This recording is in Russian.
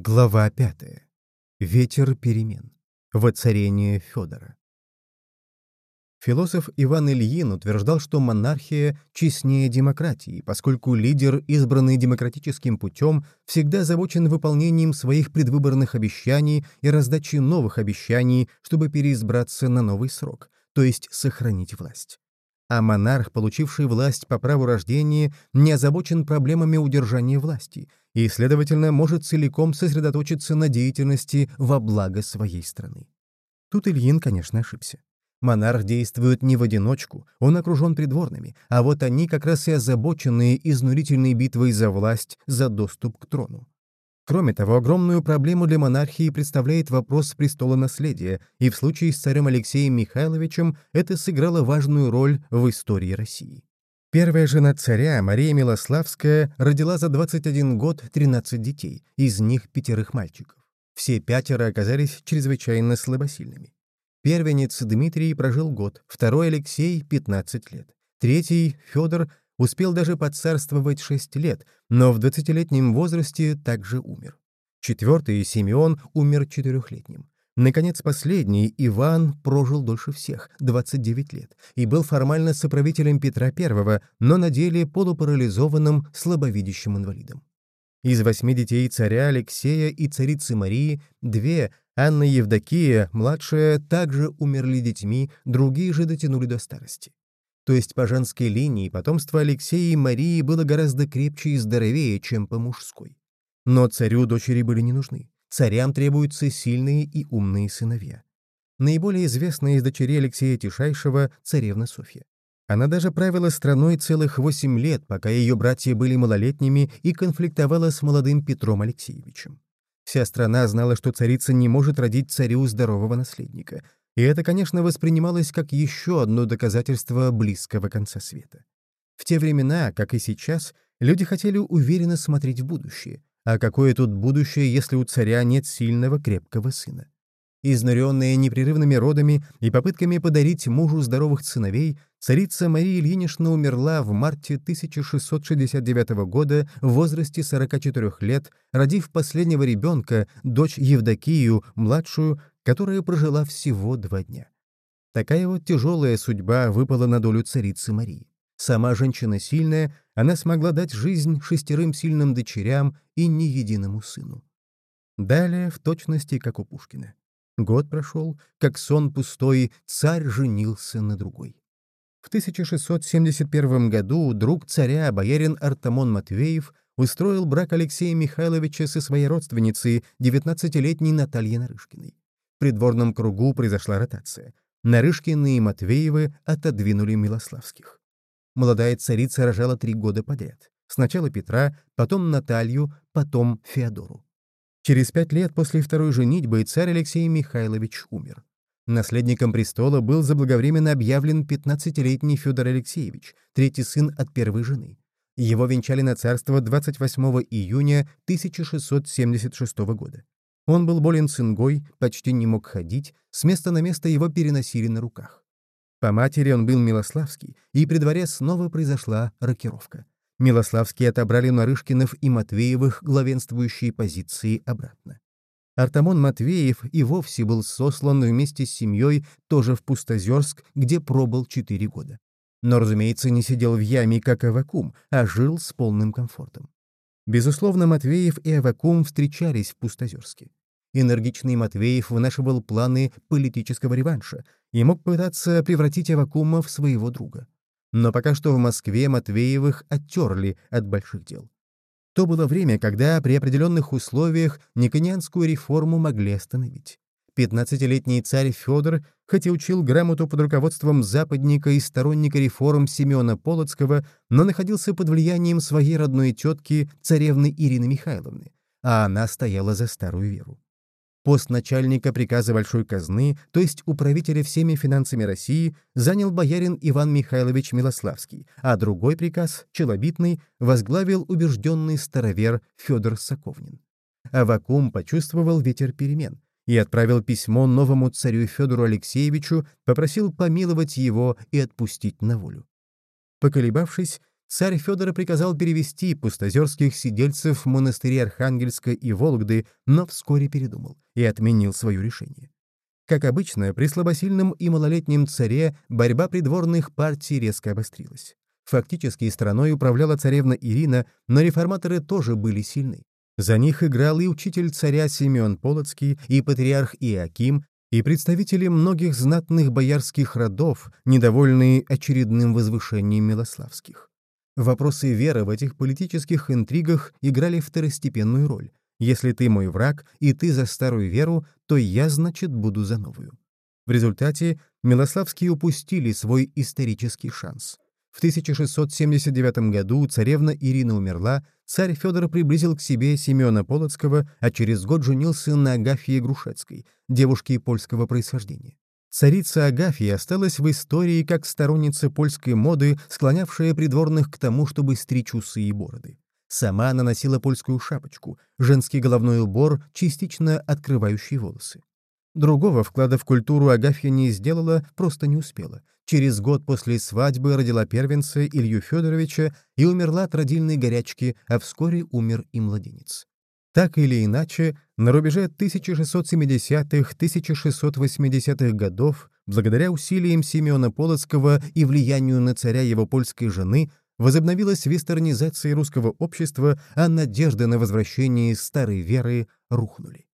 Глава 5. Ветер перемен. Воцарение Федора. Философ Иван Ильин утверждал, что монархия честнее демократии, поскольку лидер, избранный демократическим путем, всегда озабочен выполнением своих предвыборных обещаний и раздачей новых обещаний, чтобы переизбраться на новый срок, то есть сохранить власть. А монарх, получивший власть по праву рождения, не озабочен проблемами удержания власти — и, следовательно, может целиком сосредоточиться на деятельности во благо своей страны. Тут Ильин, конечно, ошибся. Монарх действует не в одиночку, он окружен придворными, а вот они как раз и озабоченные изнурительной битвой за власть, за доступ к трону. Кроме того, огромную проблему для монархии представляет вопрос престола наследия, и в случае с царем Алексеем Михайловичем это сыграло важную роль в истории России. Первая жена царя, Мария Милославская, родила за 21 год 13 детей, из них пятерых мальчиков. Все пятеро оказались чрезвычайно слабосильными. Первенец Дмитрий прожил год, второй Алексей — 15 лет. Третий, Федор, успел даже подцарствовать 6 лет, но в 20-летнем возрасте также умер. Четвертый, Симеон, умер четырехлетним. Наконец, последний, Иван, прожил дольше всех, 29 лет, и был формально соправителем Петра I, но на деле полупарализованным, слабовидящим инвалидом. Из восьми детей царя Алексея и царицы Марии две, Анна и Евдокия, младшая, также умерли детьми, другие же дотянули до старости. То есть по женской линии потомство Алексея и Марии было гораздо крепче и здоровее, чем по мужской. Но царю дочери были не нужны. Царям требуются сильные и умные сыновья. Наиболее известная из дочерей Алексея Тишайшего — царевна Софья. Она даже правила страной целых восемь лет, пока ее братья были малолетними и конфликтовала с молодым Петром Алексеевичем. Вся страна знала, что царица не может родить царю здорового наследника, и это, конечно, воспринималось как еще одно доказательство близкого конца света. В те времена, как и сейчас, люди хотели уверенно смотреть в будущее, а какое тут будущее, если у царя нет сильного крепкого сына? Изнуренная непрерывными родами и попытками подарить мужу здоровых сыновей, царица Мария Ильинична умерла в марте 1669 года в возрасте 44 лет, родив последнего ребенка, дочь Евдокию, младшую, которая прожила всего два дня. Такая вот тяжелая судьба выпала на долю царицы Марии. Сама женщина сильная, она смогла дать жизнь шестерым сильным дочерям и ни единому сыну. Далее, в точности, как у Пушкина. Год прошел, как сон пустой, царь женился на другой. В 1671 году друг царя, боярин Артамон Матвеев, устроил брак Алексея Михайловича со своей родственницей, 19-летней Натальей Нарышкиной. В придворном кругу произошла ротация. Нарышкины и Матвеевы отодвинули Милославских молодая царица рожала три года подряд. Сначала Петра, потом Наталью, потом Феодору. Через пять лет после второй женитьбы царь Алексей Михайлович умер. Наследником престола был заблаговременно объявлен 15-летний Федор Алексеевич, третий сын от первой жены. Его венчали на царство 28 июня 1676 года. Он был болен цингой, почти не мог ходить, с места на место его переносили на руках. По матери он был Милославский, и при дворе снова произошла рокировка. Милославские отобрали Нарышкиных и Матвеевых главенствующие позиции обратно. Артамон Матвеев и вовсе был сослан вместе с семьей тоже в Пустозерск, где пробыл четыре года. Но, разумеется, не сидел в яме, как Авакум, а жил с полным комфортом. Безусловно, Матвеев и Авакум встречались в Пустозерске. Энергичный Матвеев вынашивал планы политического реванша и мог пытаться превратить Авакума в своего друга. Но пока что в Москве Матвеевых оттерли от больших дел. То было время, когда при определенных условиях Никонианскую реформу могли остановить. Пятнадцатилетний царь Федор, хоть и учил грамоту под руководством западника и сторонника реформ Семена Полоцкого, но находился под влиянием своей родной тетки, царевны Ирины Михайловны, а она стояла за старую веру пост начальника приказа Большой казны, то есть управителя всеми финансами России, занял боярин Иван Михайлович Милославский, а другой приказ, челобитный, возглавил убежденный старовер Федор Соковнин. Авакум почувствовал ветер перемен и отправил письмо новому царю Федору Алексеевичу, попросил помиловать его и отпустить на волю. Поколебавшись, царь Федор приказал перевести пустозерских сидельцев в монастыри Архангельска и Вологды, но вскоре передумал и отменил свое решение. Как обычно, при слабосильном и малолетнем царе борьба придворных партий резко обострилась. Фактически страной управляла царевна Ирина, но реформаторы тоже были сильны. За них играл и учитель царя Симеон Полоцкий, и патриарх Иаким, и представители многих знатных боярских родов, недовольные очередным возвышением Милославских. Вопросы веры в этих политических интригах играли второстепенную роль. Если ты мой враг, и ты за старую веру, то я, значит, буду за новую. В результате Милославские упустили свой исторический шанс. В 1679 году царевна Ирина умерла, царь Федор приблизил к себе Семена Полоцкого, а через год женился на Агафье Грушецкой, девушке польского происхождения. Царица Агафья осталась в истории как сторонница польской моды, склонявшая придворных к тому, чтобы стричь усы и бороды. Сама она носила польскую шапочку, женский головной убор, частично открывающий волосы. Другого вклада в культуру Агафья не сделала, просто не успела. Через год после свадьбы родила первенца Илью Федоровича и умерла от родильной горячки, а вскоре умер и младенец. Так или иначе, на рубеже 1670-1680-х годов, благодаря усилиям Симеона Полоцкого и влиянию на царя его польской жены, возобновилась вестернизация русского общества, а надежды на возвращение старой веры рухнули.